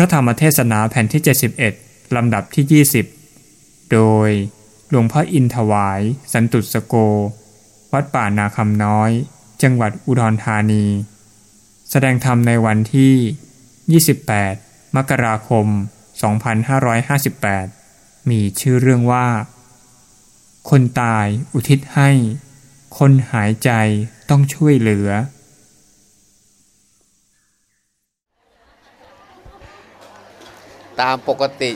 พระธรรมเทศนาแผ่นที่ 71 ลำดับที่ 20 โดยหลวงพ่ออินถวาย สันตุสโก วัดป่านาคำน้อย จังหวัดอุดรธานี แสดงธรรมในวันที่ 28 มกราคม 2558 มีชื่อเรื่องว่า คนตายอุทิศให้ คนหายใจต้องช่วยเหลือ ตามปกติ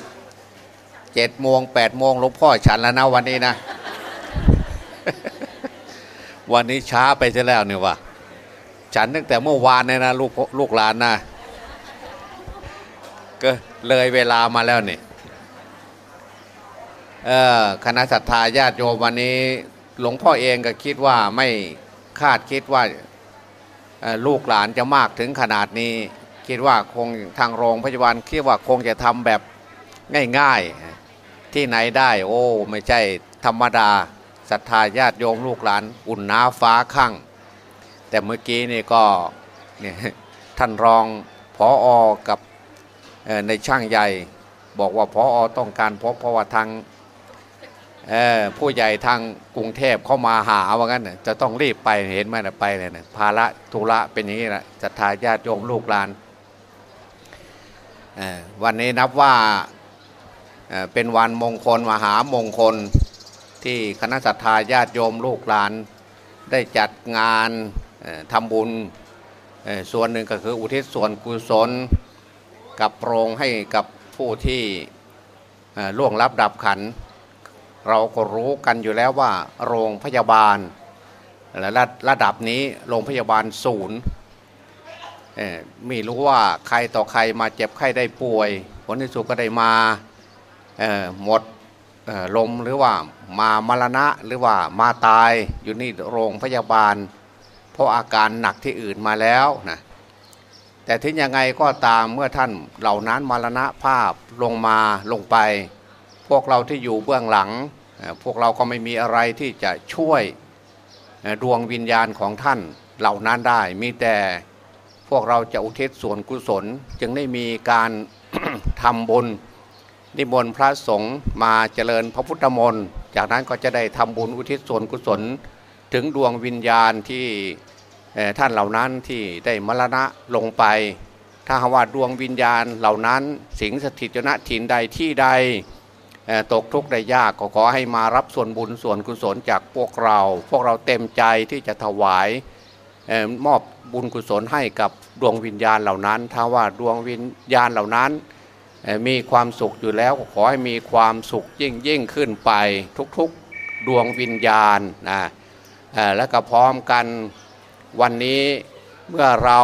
เจ็ดโมงแปดโมงหลวงพ่อฉันแล้วนะวันนี้นะ วันนี้ช้าไปซะแล้วเนี่ยวะฉันตั้งแต่เมื่อวานเนี่ยนะลูกลูกหลานนะก็เลยเวลามาแล้วนี่เออคณะศรัทธาญาติโยมวันนี้ หลวงพ่อเองก็คิดว่าไม่คาดคิดว่าลูกหลานจะมากถึงขนาดนี้ คิดว่าคงทางโรงพยาบาลคิดว่าคงจะทำแบบง่ายๆ ที่ไหนได้ โอ้ ไม่ใช่ธรรมดาศรัทธาญาติโยมลูกหลาน อุ่นน้าฟ้าข้างแต่เมื่อกี้นี่ก็เนี่ยท่านรองพออกับในช่างใหญ่บอกว่าพออต้องการพบเพราะว่าทางผู้ใหญ่ทางกรุงเทพเข้ามาหาว่างั้นจะต้องรีบไปเห็นไหมนะไปเลยนะภาระธุระเป็นอย่างนี้แหละศรัทธาญาติโยมลูกหลาน วันนี้นับว่าเป็นวันมงคลมหามงคลที่คณะสัตยาญาติโยมลูกหลานได้จัดงานทำบุญส่วนหนึ่งก็คืออุทิศส่วนกุศล กับโปรงให้กับผู้ที่ล่วงลับดับขัน เราก็รู้กันอยู่แล้วว่าโรงพยาบาลระระดับนี้โรงพยาบาลศูนย์ ไม่รู้ว่าใครต่อใครมาเจ็บไข้ได้ป่วย ผลที่สุดก็ได้มาหมดลมหรือว่ามามรณะหรือว่ามาตายอยู่นี่โรงพยาบาล เพราะอาการหนักที่อื่นมาแล้วนะแต่ถึงยังไงก็ตามเมื่อท่านเหล่านั้นมรณะภาพลงมาลงไป พวกเราที่อยู่เบื้องหลัง พวกเราก็ไม่มีอะไรที่จะช่วยดวงวิญญาณของท่านเหล่านั้นได้มีแต่ วกเราจะอุทิศส่วนกุศล จึงได้มีการทำบุญนิมนต์พระสงฆ์มาเจริญพระพุทธมนต์จากนั้นก็จะได้ทำบุญอุทิศส่วนกุศล ถึงดวงวิญญาณที่ท่านเหล่านั้นที่ได้มรณะลงไป ถ้าว่าดวงวิญญาณเหล่านั้นสิงสถิตจนะถิ่นใดที่ใดตกทุกข์ได้ยากก็ขอให้มารับส่วนบุญส่วนกุศลจากพวกเรา พวกเราเต็มใจที่จะถวายมอบ บุญกุศลให้กับดวงวิญญาณเหล่านั้น ถ้าว่าดวงวิญญาณเหล่านั้น มีความสุขอยู่แล้วขอให้มีความสุขยิ่งยิ่งขึ้นไปทุกๆดวงวิญญาณนะและก็พร้อมกันวันนี้เมื่อเรา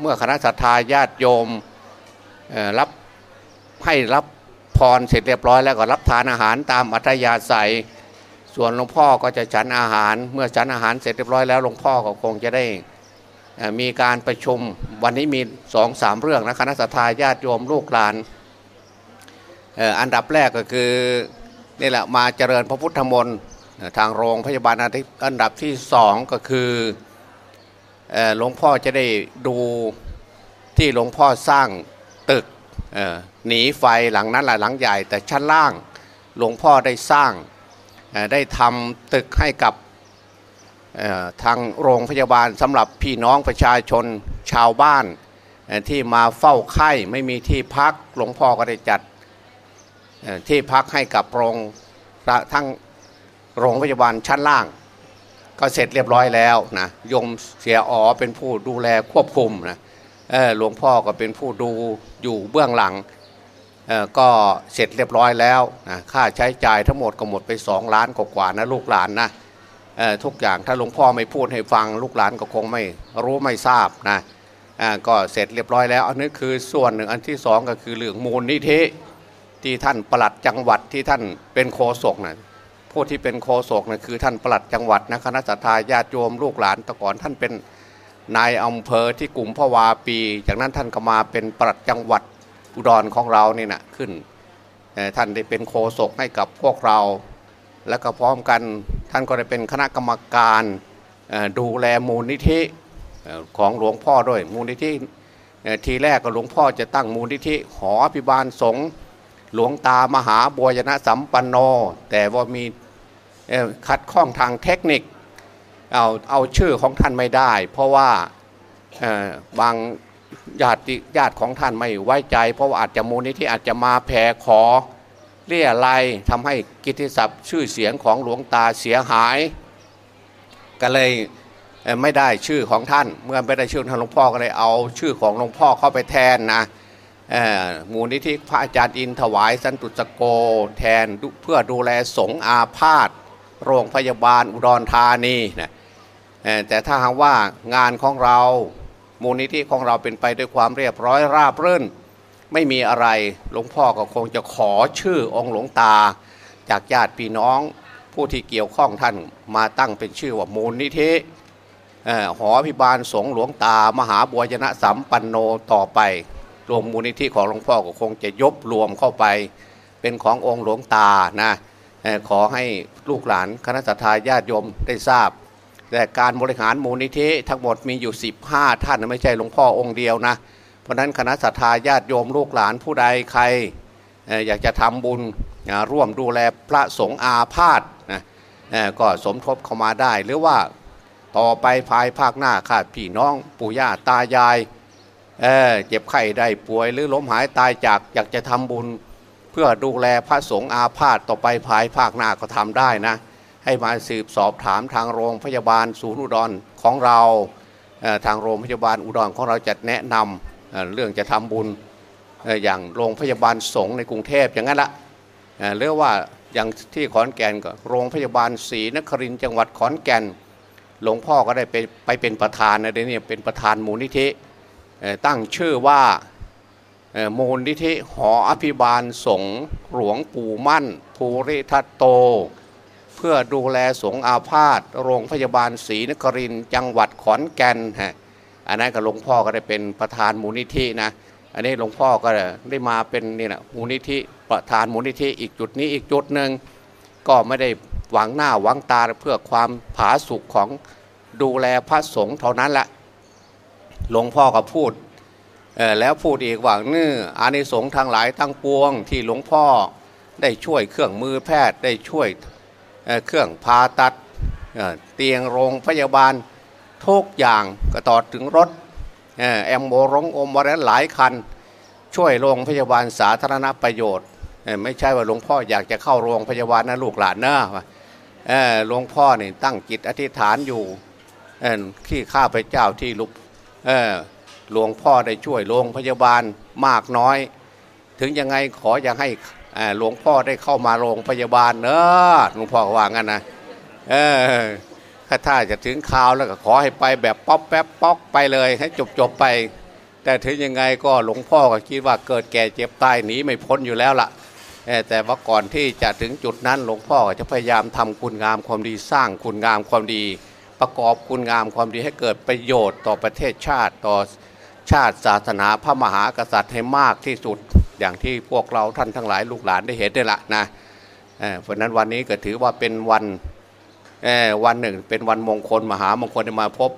เมื่อคณะสัตยาญาติโยมรับให้รับพรเสร็จเรียบร้อยแล้วก็รับทานอาหารตามอัธยาศัย ส่วนหลวงพ่อก็จะฉันอาหาร เมื่อฉันอาหารเสร็จเรียบร้อยแล้วหลวงพ่อก็คงจะได้ มีการประชุมวันนี้มีสองสามเรื่องนะคณะสัตยาติโยมลูกหลานอันดับแรกก็คือนี่แหละมาเจริญพระพุทธมนต์ทางโรงพยาบาลอันดับที่สองก็คือหลวงพ่อจะได้ดูที่หลวงพ่อสร้างตึกหนีไฟหลังนั้นหละหลังใหญ่แต่ชั้นล่างหลวงพ่อได้สร้างได้ทำตึกให้กับ ทางโรงพยาบาลสำหรับพี่น้องประชาชนชาวบ้านที่มาเฝ้าไข้ไม่มีที่พักหลวงพ่อก็ได้จัดที่พักให้กับโรงทั้งโรงพยาบาลชั้นล่าง ก็เสร็จเรียบร้อยแล้วนะยมเสียอ๋อเป็นผู้ดูแลควบคุมนะหลวงพ่อก็เป็นผู้ดูอยู่เบื้องหลังก็เสร็จเรียบร้อยแล้วนะค่าใช้จ่ายทั้งหมดก็หมดไปสองล้านกว่านะลูกหลานนะ ทุกอย่างถ้าหลวงพ่อไม่พูดให้ฟังลูกหลานก็คงไม่รู้ไม่ทราบนะก็เสร็จเรียบร้อยแล้วอันนี้คือส่วนหนึ่งอันที่สองก็คือเรื่องมูลนิธิที่ท่านประหลัดจังหวัดที่ท่านเป็นโคศกนะผู้ที่เป็นโคศกนะคือท่านประหลัดจังหวัดนะคณะสัตยาญาติโยมลูกหลานแต่ก่อนท่านเป็นนายอำเภอที่กลุ่มพ่อวาปี จากนั้นท่านก็มาเป็นประหลัดจังหวัดอุดรของเราเนี่ยนะขึ้นท่านได้เป็นโคศกให้กับพวกเรา และก็พร้อมกัน ท่านก็ได้เป็นคณะกรรมการดูแลมูลนิธิของหลวงพ่อด้วยมูลนิธิทีแรกก็หลวงพ่อจะตั้งมูลนิธิหอพิบาลสงฆ์หลวงตามหาบวยนะสัมปันโน แต่ว่ามีคัดข้องทางเทคนิคเอาเอาชื่อของท่านไม่ได้ เพราะว่าบางญาติญาติของท่านไม่ไว้ใจ เพราะว่าอาจจะมูลนิธิอาจจะมาแผ่ขอ เรียอะไรทำให้กิตติศัพท์ชื่อเสียงของหลวงตาเสียหาย ก็เลยไม่ได้ชื่อของท่าน เมื่อไม่ได้ชื่อท่านหลวงพ่อก็เลยเอาชื่อของหลวงพ่อเข้าไปแทนนะมูลนิธิพระอาจารย์อินถวายสันตุสโกแทนเพื่อดูแลสงอาพาธโรงพยาบาลอุดรธานีนะแต่ถ้าหากว่างานของเรามูลนิธิของเราเป็นไปด้วยความเรียบร้อยราบรื่น ไม่มีอะไรหลวงพ่อก็คงจะขอชื่อองค์หลวงตา จากญาติพี่น้องผู้ที่เกี่ยวข้องท่านมาตั้งเป็นชื่อว่ามูลนิธิหอพิบาลสงหลวงตา มหาบัวยนะสัมปันโนต่อไป รวมมูลนิธิของหลวงพ่อก็คงจะยบรวมเข้าไป เป็นขององค์หลวงตานะขอให้ลูกหลานคณะสัตยาญาติโยมได้ทราบ แต่การบริหารมูลนิธิทั้งหมดมีอยู่ 15 ท่านไม่ใช่หลวงพ่อองค์เดียวนะ เพราะนั้นคณะสัตยาญาติโยมลูกหลานผู้ใดใครอยากจะทำบุญร่วมดูแลพระสงฆ์อาพาธนะก็สมทบเข้ามาได้ หรือว่าต่อไปภายภาคหน้าขาดพี่น้องปู่ย่าตายายเเจ็บไข้ได้ป่วยหรือล้มหายตายจากอยากจะทำบุญ เพื่อดูแลพระสงฆ์อาพาธต่อไปภายภาคหน้าก็ทำได้นะ ให้มาสืบสอบถามทางโรงพยาบาลศูนย์อุดรของเราทางโรงพยาบาลอุดรของเราจะแนะนำ เรื่องจะทำบุญอย่างโรงพยาบาลสงในกรุงเทพอย่างนั้นละเรียกว่าอย่างที่ขอนแก่นก็โรงพยาบาลศรีนครินจังหวัดขอนแก่น หลวงพ่อก็ได้ไปไปเป็นประธานในนี้เป็นประธานมูลนิธิตั้งชื่อว่ามูลนิธิหออภิบาลสงหลวงปู่มั่น ภูริทัตโต เพื่อดูแลสงอาพาธโรงพยาบาลศรีนครินจังหวัดขอนแก่นฮะ อันนั้นก็หลวงพ่อก็ได้เป็นประธานมูลนิธินะอันนี้หลวงพ่อก็ได้มาเป็นนี่นะมูลนิธิประธานมูลนิธิอีกจุดนี้อีกจุดหนึ่งก็ไม่ได้หวังหน้าหวังตาเพื่อความผาสุกของดูแลพระสงฆ์เท่านั้นแหละหลวงพ่อก็พูดแล้วพูดอีกว่านี่อานิสงส์ทางหลายทั้งปวง ที่หลวงพ่อได้ช่วยเครื่องมือแพทย์ได้ช่วยเครื่องผ่าตัดเตียงโรงพยาบาล ทุกอย่างก็ต่อถึงรถแอมโบรงอมวรหลายคัน ช่วยโรงพยาบาลสาธารณประโยชน์ไม่ใช่ว่าหลวงพ่ออยากจะเข้าโรงพยาบาลนะลูกหลานเนะหลวงพ่อนี่ตั้งจิตอธิษฐานอยู่ที่ข้าพเจ้าที่ลุกหลวงพ่อได้ช่วยโรงพยาบาลมากน้อย ถึงยังไงขออย่าให้หลวงพ่อได้เข้ามาโรงพยาบาลเนอะหลวงพ่อว่างั้นนะเออ ถ้าจะถึงข่าวแล้วก็ขอให้ไปแบบป๊อปแป๊บป๊อกไปเลยให้จบจบไป แต่ถึงยังไงก็หลวงพ่อก็คิดว่าเกิดแก่เจ็บตายหนีไม่พ้นอยู่แล้วล่ะแต่ว่าก่อนที่จะถึงจุดนั้นหลวงพ่อจะพยายามทำคุณงามความดีสร้างคุณงามความดี ประกอบคุณงามความดีให้เกิดประโยชน์ต่อประเทศชาติต่อชาติศาสนาพระมหากษัตริย์ให้มากที่สุด อย่างที่พวกเราท่านทั้งหลายลูกหลานได้เห็นได้ละนะเพราะนั้นวันนี้ก็ถือว่าเป็นวัน วันหนึ่ง เป็นวันมงคลมหามงคลได้มาพบ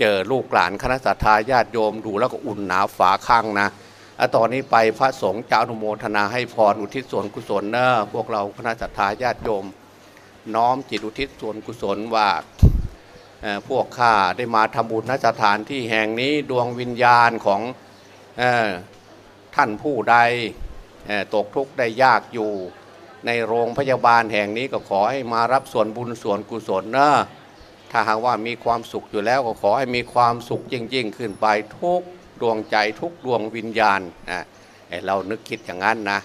เจอลูกหลานคณะสัตยาญาติโยมดูแล้วก็อุ่นหนาฝาข้างนะตอนนี้ไปพระสงฆ์เจ้าอนุโมทนาให้พรอุทิศส่วนกุศลเนอะพวกเราคณะสัตยาญาติโยม น้อมจิตอุทิศส่วนกุศลว่าพวกข้าได้มาทำบุญณสถานที่แห่งนี้ดวงวิญญาณของท่านผู้ใดตกทุกข์ได้ยากอยู่ ในโรงพยาบาลแห่งนี้ก็ขอให้มารับส่วนบุญส่วนกุศลนะถ้าหากว่ามีความสุขอยู่แล้วก็ขอให้มีความสุขยิ่งๆ ขึ้นไปทุกดวงใจทุกดวงวิญญาณนะเรานึกคิดอย่างนั้นนะ